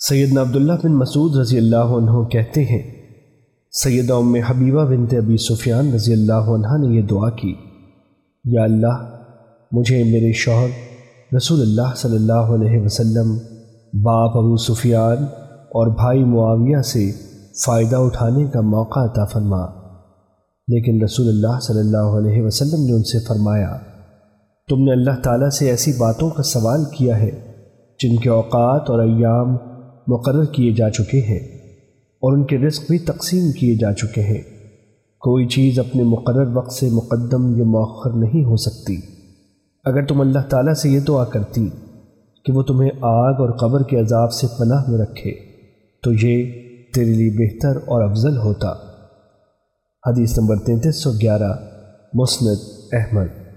سیدنا عبداللہ بن مسعود رضی اللہ عنہ کہتے ہیں، سیدہ ام حبیبہ بنت ابی سفیان رضی اللہ عنہ نے یہ دعا کی، یا اللہ، مجھے میرے شوہر رسول اللہ صلی اللہ علیہ وسلم، باپ ابو سفیان اور بھائی معاویہ سے فائدہ اٹھانے کا موقع عطا فرما۔ لیکن رسول اللہ صلی اللہ علیہ وسلم نے ان سے فرمایا، تم نے اللہ تعالیٰ سے ایسی باتوں کا سوال کیا ہے جن کے اوقات اور ایام مقرر کیے جا چکے ہیں اور ان کے رزق بھی تقسیم کیے جا چکے ہیں۔ کوئی چیز اپنے مقرر وقت سے مقدم یا مؤخر نہیں ہو سکتی۔ اگر تم اللہ تعالیٰ سے یہ دعا کرتی کہ وہ تمہیں آگ اور قبر کے عذاب سے پناہ میں رکھے، تو یہ تیرے لیے بہتر اور افضل ہوتا۔ حدیث نمبر تینتیس سو گیارہ، مسند احمد۔